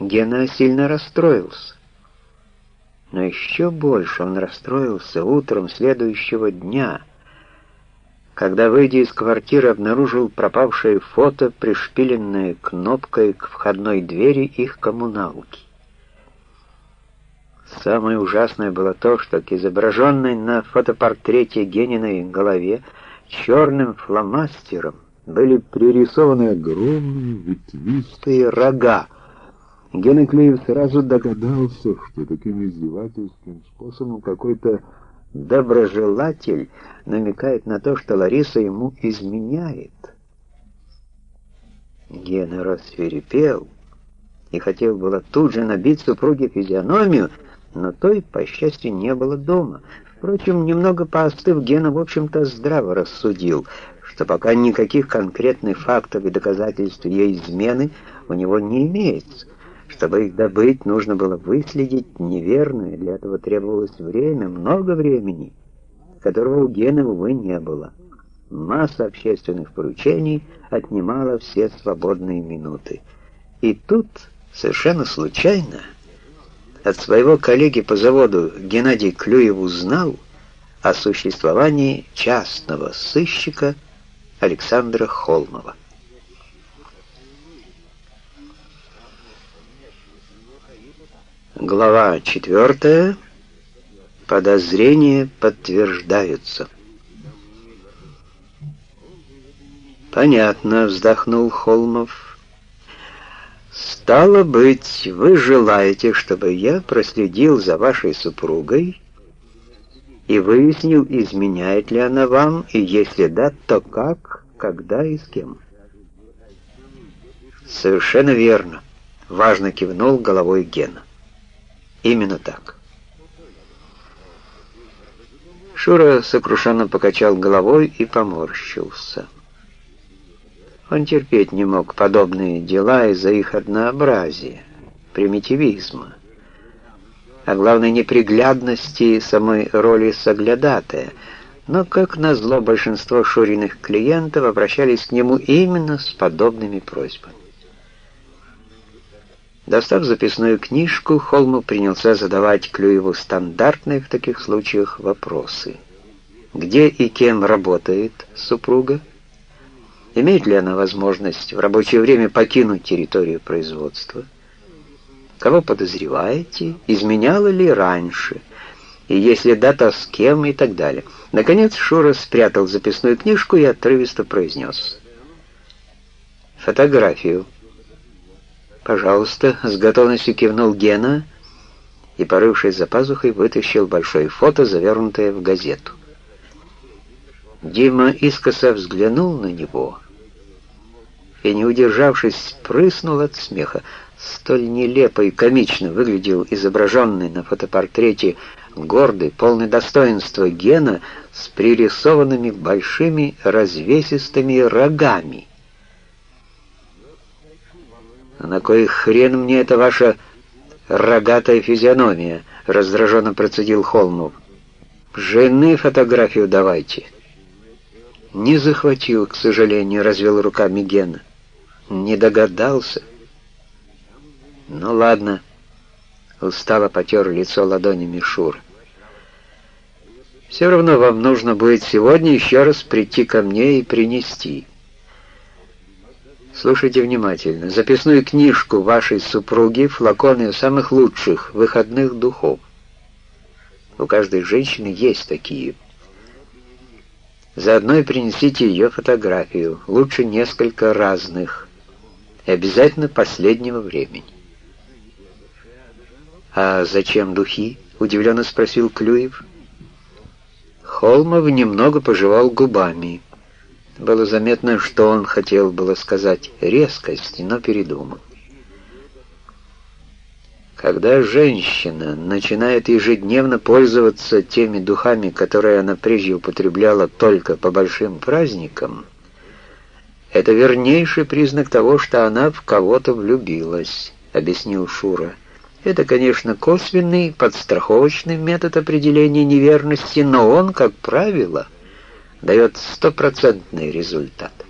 Гена сильно расстроился. Но еще больше он расстроился утром следующего дня, когда, выйдя из квартиры, обнаружил пропавшее фото, пришпиленное кнопкой к входной двери их коммуналки. Самое ужасное было то, что к изображенной на фотопортрете Гениной голове черным фломастером были пририсованы огромные ветвистые рога. Гена Клеев сразу догадался, что таким издевательским способом какой-то доброжелатель намекает на то, что Лариса ему изменяет. Гена рассверепел и хотел было тут же набить супруге физиономию, но той, по счастью, не было дома. Впрочем, немного поостыв, Гена, в общем-то, здраво рассудил, что пока никаких конкретных фактов и доказательств ее измены у него не имеется. Чтобы их добыть, нужно было выследить неверную, для этого требовалось время, много времени, которого у Гены, увы, не было. Масса общественных поручений отнимала все свободные минуты. И тут, совершенно случайно, от своего коллеги по заводу Геннадий Клюев узнал о существовании частного сыщика Александра Холмова. Глава четвертая. Подозрения подтверждаются. «Понятно», — вздохнул Холмов. «Стало быть, вы желаете, чтобы я проследил за вашей супругой и выяснил, изменяет ли она вам, и если да, то как, когда и с кем?» «Совершенно верно», — важно кивнул головой Гена. «Именно так». Шура сокрушенно покачал головой и поморщился. Он терпеть не мог подобные дела из-за их однообразия, примитивизма, а главной неприглядности самой роли соглядатая. Но, как назло, большинство Шуриных клиентов обращались к нему именно с подобными просьбами. Достав записную книжку, Холмов принялся задавать Клюеву стандартные в таких случаях вопросы. Где и кем работает супруга? Имеет ли она возможность в рабочее время покинуть территорию производства? Кого подозреваете? Изменяла ли раньше? И если да, то с кем и так далее. Наконец Шура спрятал записную книжку и отрывисто произнес. «Фотографию». «Пожалуйста», — с готовностью кивнул Гена и, порывшись за пазухой, вытащил большое фото, завернутое в газету. Дима искоса взглянул на него и, не удержавшись, прыснул от смеха. Столь нелепо и комично выглядел изображенный на фотопортрете гордый, полный достоинства Гена с пририсованными большими развесистыми рогами. «А на кой хрен мне эта ваша рогатая физиономия?» — раздраженно процедил Холмов. «Жены фотографию давайте». «Не захватил, к сожалению», — развел руками Гена. Не догадался. Ну ладно. Устало потер лицо ладонями Шур. Все равно вам нужно будет сегодня еще раз прийти ко мне и принести. Слушайте внимательно. Записную книжку вашей супруги, флаконы самых лучших выходных духов. У каждой женщины есть такие. Заодно и принесите ее фотографию, лучше несколько разных и обязательно последнего времени. «А зачем духи?» — удивленно спросил Клюев. Холмов немного пожевал губами. Было заметно, что он хотел было сказать резкость, но передумал. Когда женщина начинает ежедневно пользоваться теми духами, которые она прежде употребляла только по большим праздникам, «Это вернейший признак того, что она в кого-то влюбилась», — объяснил Шура. «Это, конечно, косвенный, подстраховочный метод определения неверности, но он, как правило, дает стопроцентный результат».